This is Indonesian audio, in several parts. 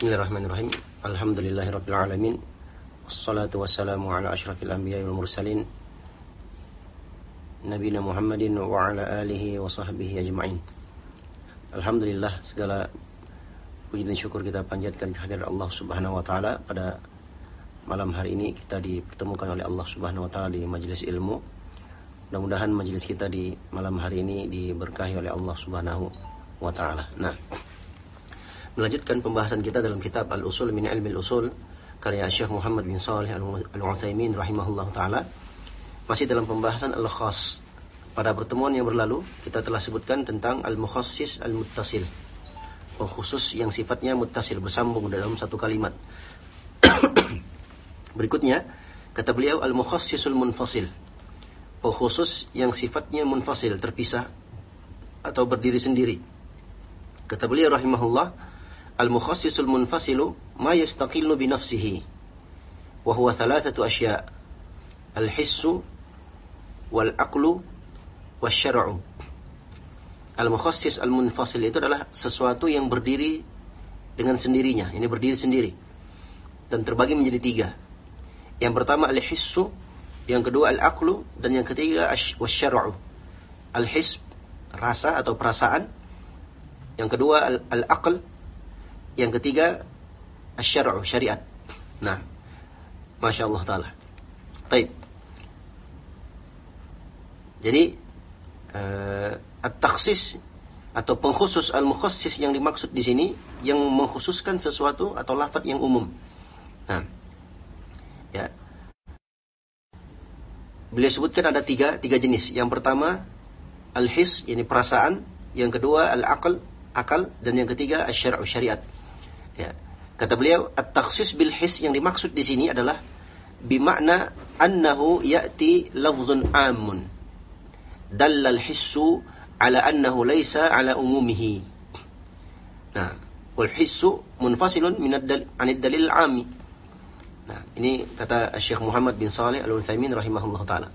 Bismillahirrahmanirrahim. Alhamdulillahirabbil alamin. Wassalatu wassalamu ala asyrafil anbiya'i wal mursalin. Nabiina Muhammadin wa ala alihi wa sahbihi ajma'in. Alhamdulillah segala puji dan syukur kita panjatkan kehadiran Allah Subhanahu wa taala pada malam hari ini kita dipertemukan oleh Allah Subhanahu wa taala di majelis ilmu. Mudah-mudahan majelis kita di malam hari ini diberkahi oleh Allah Subhanahu wa taala. Nah, melanjutkan pembahasan kita dalam kitab Al-Usul min Ilmi Al-Usul karya Syekh Muhammad bin Salih Al-Utsaimin rahimahullah taala. Masih dalam pembahasan al-khas pada pertemuan yang berlalu kita telah sebutkan tentang al-mukhassis al-muttasil. Khusus yang sifatnya muttasil bersambung dalam satu kalimat. Berikutnya kata beliau al-mukhassisul munfasil. Khusus yang sifatnya munfasil terpisah atau berdiri sendiri. Kata beliau rahimahullah Al-mukhassisul munfasilu ma yastaqillu bi nafsihi wa huwa thalathatu asya' al-hissu wal aqlu wasyar'u. Al-mukhassis al-munfasil itu adalah sesuatu yang berdiri dengan sendirinya. Ini berdiri sendiri. Dan terbagi menjadi tiga. Yang pertama al-hissu, yang kedua al-aqlu, dan yang ketiga wasyar'u. Al-hiss, rasa atau perasaan. Yang kedua al-aql, yang ketiga, asyar'u, syariat. Nah, Masya Allah Ta'ala. Taib. Jadi, uh, at-taksis atau pengkhusus al-mukhassis yang dimaksud di sini yang mengkhususkan sesuatu atau lafaz yang umum. Nah, ya. Beliau sebutkan ada tiga, tiga jenis. Yang pertama, al-his, ini perasaan. Yang kedua, al-aql, akal. Dan yang ketiga, asyar'u, syariat. Ya. Kata beliau, at-takhsis bil his yang dimaksud di sini adalah bimakna annahu ya'ti lafzun amun. Dallal hissu ala annahu laisa ala umumihi. Nah, wal hissu munfasilun min ad dalil ami. Nah, ini kata Syekh Muhammad bin Saleh Al-Utsaimin rahimahullah taala.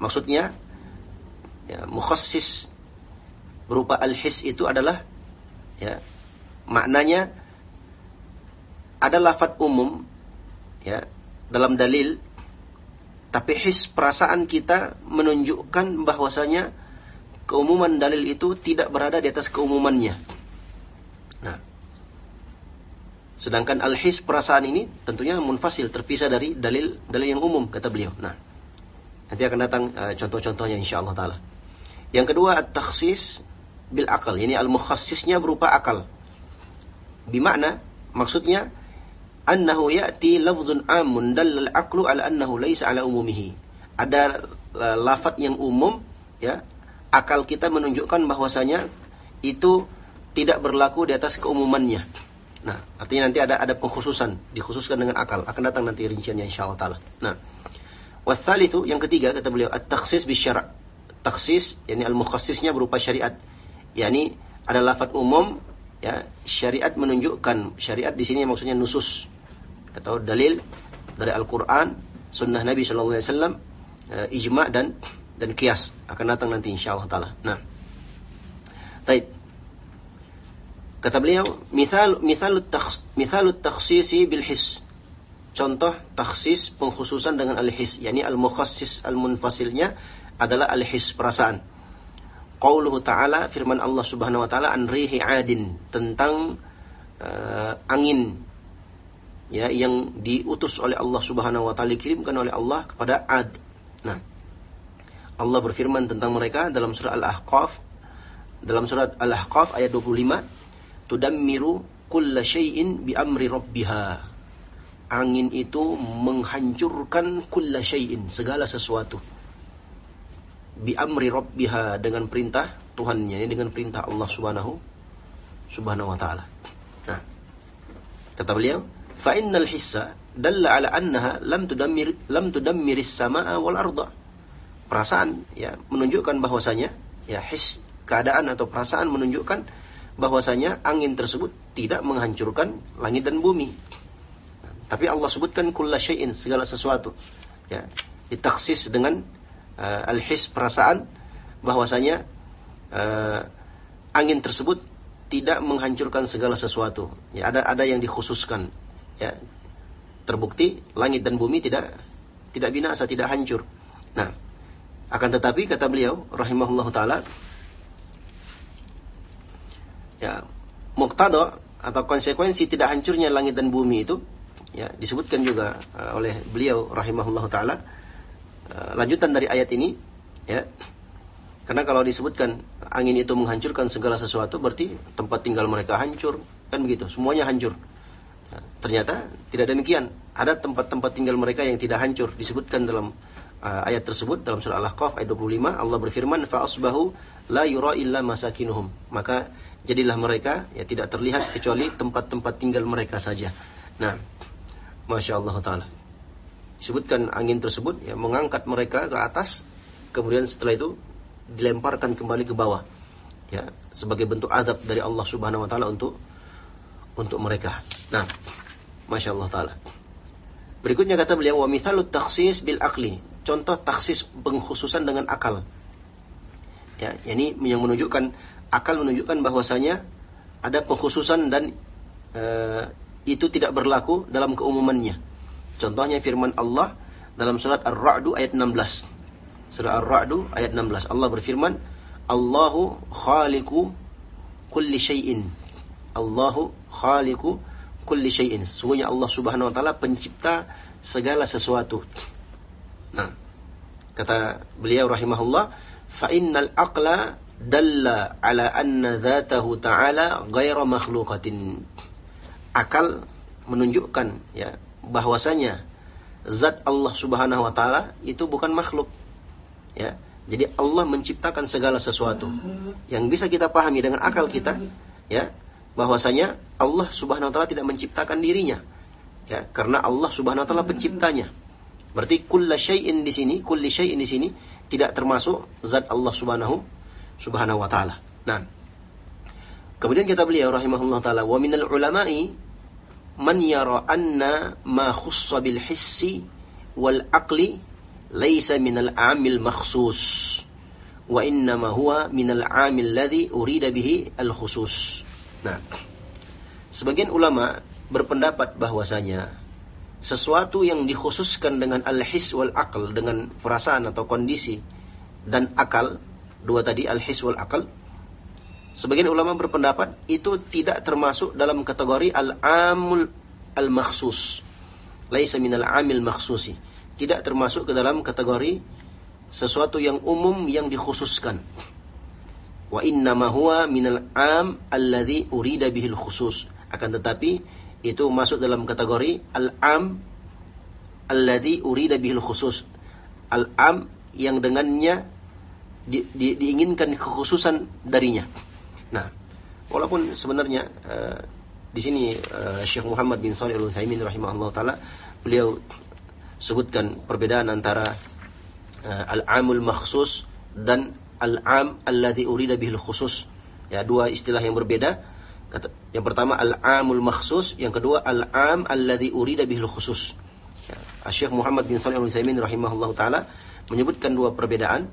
Maksudnya ya, mukhassis berupa al-his itu adalah ya maknanya ada lafat umum ya dalam dalil tapi his perasaan kita menunjukkan bahwasanya keumuman dalil itu tidak berada di atas keumumannya. Nah, sedangkan al-his perasaan ini tentunya munfasil terpisah dari dalil dalil yang umum kata beliau. Nah, nanti akan datang uh, contoh-contohnya insyaallah taala. Yang kedua at-takhsis bil akal. Ini al-mukhassisnya berupa akal. Bimakna maksudnya annahu ya'ti lafzun amun dallal aqlu ala annahu laisa ala umumihi. Ada uh, lafat yang umum ya, akal kita menunjukkan bahwasanya itu tidak berlaku di atas keumumannya. Nah, artinya nanti ada ada pengkhususan, dikhususkan dengan akal. Akan datang nanti rinciannya insyaallah taala. Nah, watsalitsu yang ketiga kata beliau at-takhsis bisyara'. Takhsis yakni al-mukhassisnya berupa syariat. yakni ada lafat umum ya syariat menunjukkan syariat di sini maksudnya nusus atau dalil dari Al-Qur'an, sunnah Nabi sallallahu alaihi wasallam, uh, ijma dan dan kias akan datang nanti insyaallah taala. Nah. Baik. Kata beliau, misal misal misal takhsisi bil his. Contoh takhsis pengkhususan dengan al-his, yakni al-mukhassis al-munfasilnya adalah al-his perasaan. Qauluhu ta'ala firman Allah Subhanahu wa taala an rihi adin tentang uh, angin ya yang diutus oleh Allah Subhanahu wa taala dikirimkan oleh Allah kepada Ad. Nah, Allah berfirman tentang mereka dalam surah Al-Ahqaf dalam surat Al-Ahqaf ayat 25, "Tudammiru kulla syai'in bi amri rabbiha." Angin itu menghancurkan kulla syai'in, segala sesuatu. Bi amri rabbiha dengan perintah Tuhannya, ini dengan perintah Allah Subhanahu Subhanahu wa taala. Nah, kata beliau, fa innal hissa dalla ala annaha lam tudammir lam tudammiris samaa wal arda. Perasaan ya menunjukkan bahwasanya ya his keadaan atau perasaan menunjukkan bahwasanya angin tersebut tidak menghancurkan langit dan bumi. Tapi Allah sebutkan kulla syai'in segala sesuatu. Ya, ditaksis dengan uh, al-his perasaan bahwasanya uh, angin tersebut tidak menghancurkan segala sesuatu. Ya, ada ada yang dikhususkan. Ya. Terbukti langit dan bumi tidak tidak binasa, tidak hancur. Nah, akan tetapi kata beliau rahimahullah taala ya, muqtada atau konsekuensi tidak hancurnya langit dan bumi itu ya disebutkan juga uh, oleh beliau rahimahullah taala lanjutan dari ayat ini ya karena kalau disebutkan angin itu menghancurkan segala sesuatu, berarti tempat tinggal mereka hancur, kan begitu? Semuanya hancur. Ya, ternyata tidak demikian. Ada tempat-tempat tinggal mereka yang tidak hancur. Disebutkan dalam uh, ayat tersebut dalam surah Al-Ahqaf ayat 25 Allah berfirman fa asbahu la yura illa masakinuhum. Maka jadilah mereka ya tidak terlihat kecuali tempat-tempat tinggal mereka saja. Nah, Masya Allah Ta'ala. Disebutkan angin tersebut ya mengangkat mereka ke atas. Kemudian setelah itu dilemparkan kembali ke bawah ya sebagai bentuk azab dari Allah Subhanahu wa taala untuk untuk mereka. Nah, Masya Allah taala. Berikutnya kata beliau wa mithalut takhsis bil akli. Contoh taksis pengkhususan dengan akal. Ya, ini yang menunjukkan akal menunjukkan bahwasanya ada pengkhususan dan e, itu tidak berlaku dalam keumumannya. Contohnya firman Allah dalam surat Ar-Ra'd ayat 16. Surah Ar-Ra'du ayat 16. Allah berfirman, Allahu khaliku kulli syai'in. Allahu khaliku kulli syai'in. Sesungguhnya Allah Subhanahu wa taala pencipta segala sesuatu. Nah, kata beliau rahimahullah, fa innal aqla dalla ala anna dzatahu ta'ala ghaira makhluqatin. Akal menunjukkan ya bahwasanya zat Allah Subhanahu wa taala itu bukan makhluk Ya. Jadi Allah menciptakan segala sesuatu yang bisa kita pahami dengan akal kita, ya, bahwasanya Allah Subhanahu wa taala tidak menciptakan dirinya. Ya, karena Allah Subhanahu wa taala penciptanya. Berarti kulla syai'in di sini, kulli syai'in di sini tidak termasuk zat Allah Subhanahu Subhanahu wa taala. Nah, kemudian kita beliau rahimahullah taala wa minal ulama'i man yara anna ma khussa bil hissi wal aqli laisa minal amil makhsus wa innama huwa minal amil ladhi urida bihi al khusus. Nah, sebagian ulama berpendapat bahwasanya sesuatu yang dikhususkan dengan al-his wal akal dengan perasaan atau kondisi dan akal dua tadi al-his wal akal sebagian ulama berpendapat itu tidak termasuk dalam kategori al-amul al-makhsus laisa minal amil makhsusi tidak termasuk ke dalam kategori sesuatu yang umum yang dikhususkan. Wa inna ma huwa minal am alladhi urida bihil khusus. Akan tetapi itu masuk dalam kategori al-am alladhi urida bihil khusus. Al-am yang dengannya di, di, diinginkan kekhususan darinya. Nah, walaupun sebenarnya uh, di sini uh, Syekh Muhammad bin Shalih Al-Utsaimin rahimahullah taala beliau sebutkan perbedaan antara uh, al-amul makhsus dan al-am alladhi urida bihil khusus. Ya, dua istilah yang berbeda. Yang pertama al-amul makhsus, yang kedua al-am alladhi urida bihil khusus. Ya, Syekh Muhammad bin Shalih Al-Utsaimin rahimahullahu taala menyebutkan dua perbedaan.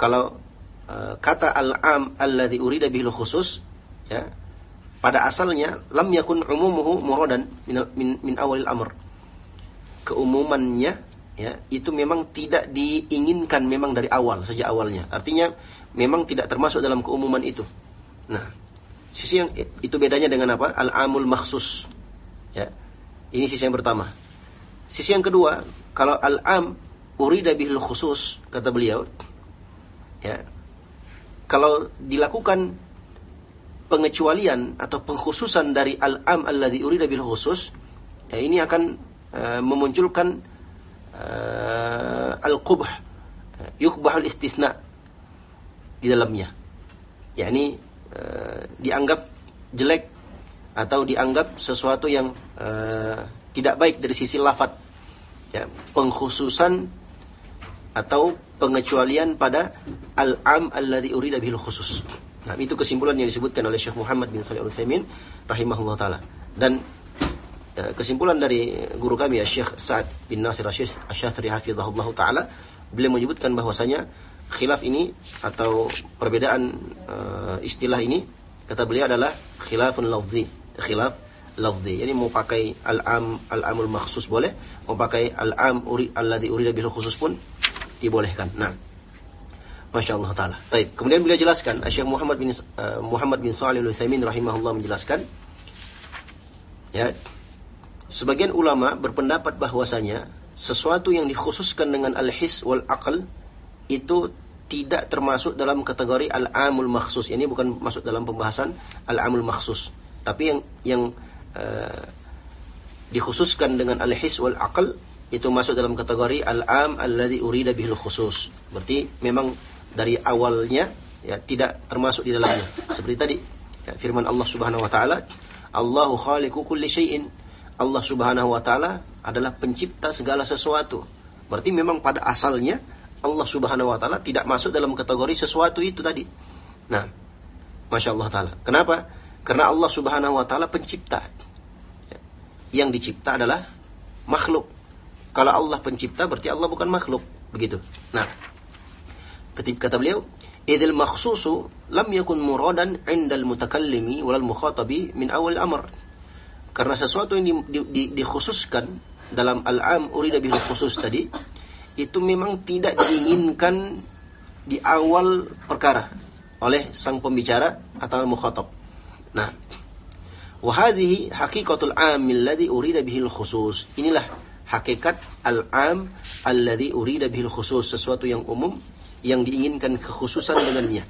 Kalau uh, kata al-am alladhi urida bihil khusus, ya, pada asalnya lam yakun umumuhu muradan min, min, min awalil amr keumumannya ya itu memang tidak diinginkan memang dari awal sejak awalnya. Artinya memang tidak termasuk dalam keumuman itu. Nah, sisi yang itu bedanya dengan apa? Al-amul maksus. Ya. Ini sisi yang pertama. Sisi yang kedua, kalau al-am urida bihil khusus kata beliau ya. Kalau dilakukan pengecualian atau pengkhususan dari al-am alladhi urida bil khusus, ya ini akan Eh, memunculkan uh, al-qubh yukbahul istisna di dalamnya. Yakni uh, dianggap jelek atau dianggap sesuatu yang uh, tidak baik dari sisi lafat ya pengkhususan atau pengecualian pada al-am alladhi urida bihil khusus. Nah, itu kesimpulan yang disebutkan oleh Syekh Muhammad bin Shalih Al-Utsaimin rahimahullah taala. Dan Ya, kesimpulan dari guru kami ya Syekh Sa'ad bin Nasir Asy-Syafi'i hafizahullah taala beliau menyebutkan bahwasanya khilaf ini atau perbedaan uh, istilah ini kata beliau adalah khilafun lafzi, khilaf lafzi. Jadi mau pakai al-am al-amul makhsus boleh, mau pakai al-am uri alladhi urida bil khusus pun dibolehkan. Nah, Masya Allah Ta'ala. Baik. Kemudian beliau jelaskan, Syekh Muhammad bin uh, Muhammad bin Shalih Al-Utsaimin rahimahullah menjelaskan ya sebagian ulama berpendapat bahwasanya sesuatu yang dikhususkan dengan al-his wal aql itu tidak termasuk dalam kategori al-amul makhsus. Ini bukan masuk dalam pembahasan al-amul makhsus. Tapi yang yang uh, dikhususkan dengan al-his wal aql itu masuk dalam kategori al-am alladhi urida bihil khusus. Berarti memang dari awalnya ya tidak termasuk di dalamnya. Seperti tadi ya, firman Allah Subhanahu wa taala, Allahu khaliqu kulli syai'in. Allah Subhanahu wa taala adalah pencipta segala sesuatu. Berarti memang pada asalnya Allah Subhanahu wa taala tidak masuk dalam kategori sesuatu itu tadi. Nah, Masya Allah taala. Kenapa? Karena Allah Subhanahu wa taala pencipta. Ya, yang dicipta adalah makhluk. Kalau Allah pencipta berarti Allah bukan makhluk, begitu. Nah, ketika kata beliau idil makhsusu lam yakun muradan indal mutakallimi walal mukhatabi min awal amr karena sesuatu yang di, di, di, dalam al-am urida bil khusus tadi itu memang tidak diinginkan di awal perkara oleh sang pembicara atau mukhatab. Nah, wahadihi hakikatul amil ladhi urida bihil khusus. Inilah hakikat al-am alladhi urida bihil khusus, sesuatu yang umum yang diinginkan kekhususan dengannya.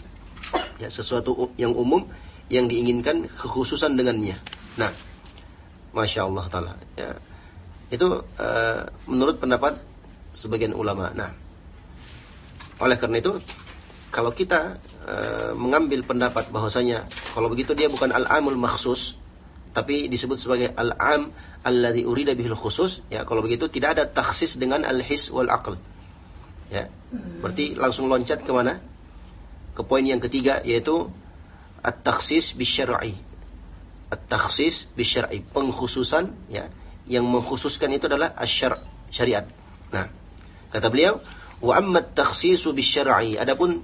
Ya, sesuatu yang umum yang diinginkan kekhususan dengannya. Nah, masya Allah taala. Ya, itu uh, menurut pendapat sebagian ulama. Nah, oleh karena itu, kalau kita uh, mengambil pendapat bahwasanya kalau begitu dia bukan al-amul maksus, tapi disebut sebagai al-am alladhi urida bihil khusus, ya kalau begitu tidak ada taksis dengan al-his wal aql. Ya. Berarti langsung loncat ke mana? Ke poin yang ketiga yaitu at-takhsis bisyar'i. At-takhsis bisyar'i, pengkhususan ya, yang mengkhususkan itu adalah asyar syariat. Nah, kata beliau, wa amma at-takhsisu bisyar'i. Adapun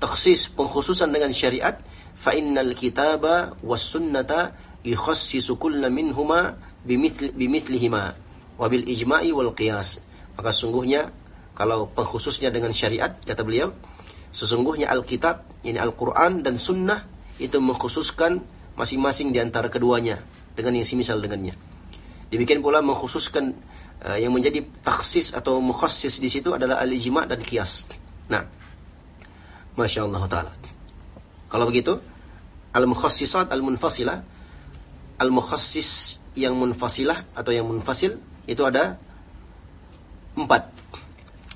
takhsis pengkhususan dengan syariat, fa innal kitaba was sunnata yukhassisu kulla minhuma bimithlihima wa bil ijma'i wal qiyas. Maka sungguhnya kalau pengkhususnya dengan syariat, kata beliau, sesungguhnya Alkitab, ini Al-Quran dan Sunnah, itu mengkhususkan masing-masing di antara keduanya, dengan yang semisal dengannya. Demikian pula mengkhususkan uh, yang menjadi taksis atau mukhassis di situ adalah al-ijma dan kias. Nah, Masya Allah Ta'ala. Kalau begitu, al-mukhassisat al-munfasilah, al-mukhassis yang munfasilah atau yang munfasil, itu ada empat.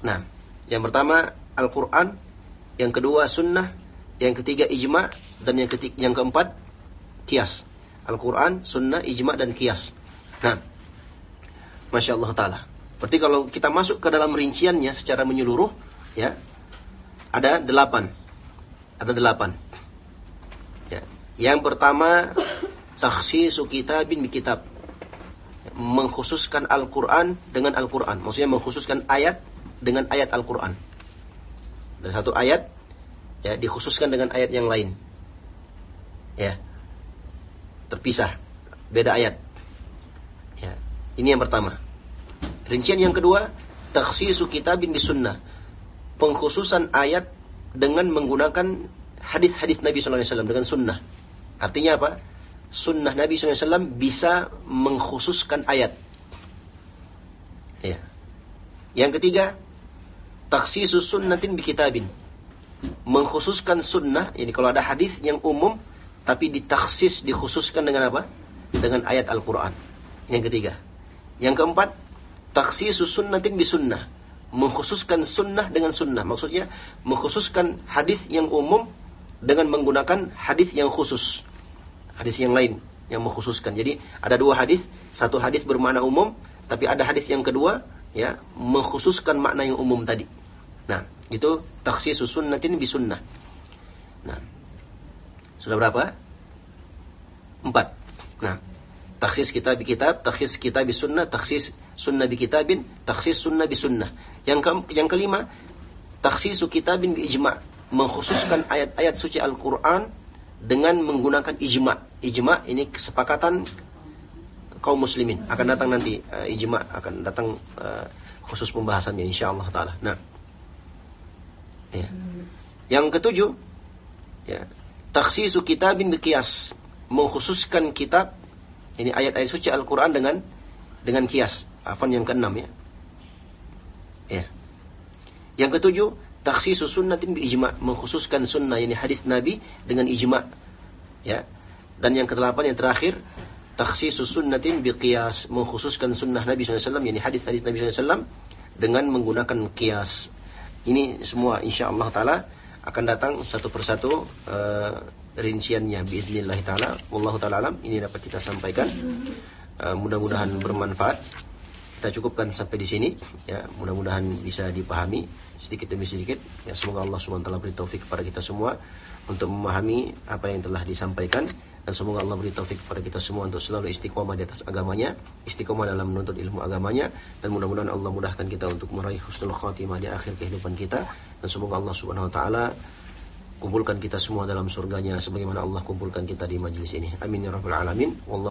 Nah, yang pertama Al-Quran, yang kedua Sunnah, yang ketiga Ijma, dan yang ketiga, yang keempat Kias. Al-Quran, Sunnah, Ijma, dan Kias. Nah, Masya Allah Ta'ala. Berarti kalau kita masuk ke dalam rinciannya secara menyeluruh, ya, ada delapan. Ada delapan. Ya. Yang pertama, takhsisu kitabin bi kitab. Mengkhususkan Al-Quran dengan Al-Quran. Maksudnya mengkhususkan ayat dengan ayat Al-Quran. Dan satu ayat ya dikhususkan dengan ayat yang lain. Ya. Terpisah. Beda ayat. Ya. Ini yang pertama. Rincian yang kedua, takhsisu kitabin di sunnah. Pengkhususan ayat dengan menggunakan hadis-hadis Nabi SAW dengan sunnah. Artinya apa? Sunnah Nabi SAW bisa mengkhususkan ayat. Ya. Yang ketiga, taksisus sunnatin bi kitabin. Mengkhususkan sunnah, ini kalau ada hadis yang umum tapi ditaksis dikhususkan dengan apa? Dengan ayat Al-Qur'an. Yang ketiga. Yang keempat, taksisus sunnatin bi sunnah. Mengkhususkan sunnah dengan sunnah. Maksudnya mengkhususkan hadis yang umum dengan menggunakan hadis yang khusus. Hadis yang lain yang mengkhususkan. Jadi ada dua hadis, satu hadis bermakna umum, tapi ada hadis yang kedua ya mengkhususkan makna yang umum tadi. Nah, itu taksisus sunnatin bi sunnah. Nah, sudah berapa? Empat. Nah, taksis kitab bi kitab, taksis kitab bi sunnah, taksis sunnah bi kitabin, taksis sunnah bi sunnah. Yang ke, yang kelima, taksisu kitabin bi ijma', mengkhususkan ayat-ayat suci Al-Qur'an dengan menggunakan ijma. Ijma ini kesepakatan kaum muslimin. Akan datang nanti uh, ijma akan datang uh, khusus pembahasannya insyaallah taala. Nah. Ya. Yang ketujuh ya, takhsisu kitabin biqiyas, mengkhususkan kitab ini ayat-ayat suci Al-Qur'an dengan dengan kias. Afan yang keenam ya. Ya. Yang ketujuh, takhsisu sunnatin bi ijma, mengkhususkan sunnah ini hadis Nabi dengan ijma. Ya. Dan yang kedelapan yang terakhir, takhsisu sunnatin bi qiyas, mengkhususkan sunnah Nabi SAW, yani hadis-hadis Nabi SAW dengan menggunakan kias. Ini semua insyaallah taala akan datang satu persatu uh, rinciannya biidznillah taala. Wallahu taala alam. Ini dapat kita sampaikan. Uh, mudah-mudahan bermanfaat kita cukupkan sampai di sini. Ya mudah-mudahan bisa dipahami sedikit demi sedikit. Ya semoga Allah SWT beri taufik kepada kita semua untuk memahami apa yang telah disampaikan. Dan semoga Allah beri taufik kepada kita semua untuk selalu istiqomah di atas agamanya istiqomah dalam menuntut ilmu agamanya. Dan mudah-mudahan Allah mudahkan kita untuk meraih husnul khatimah di akhir kehidupan kita. Dan semoga Allah Subhanahu wa taala kumpulkan kita semua dalam surganya sebagaimana Allah kumpulkan kita di majlis ini. Amin ya rabbal alamin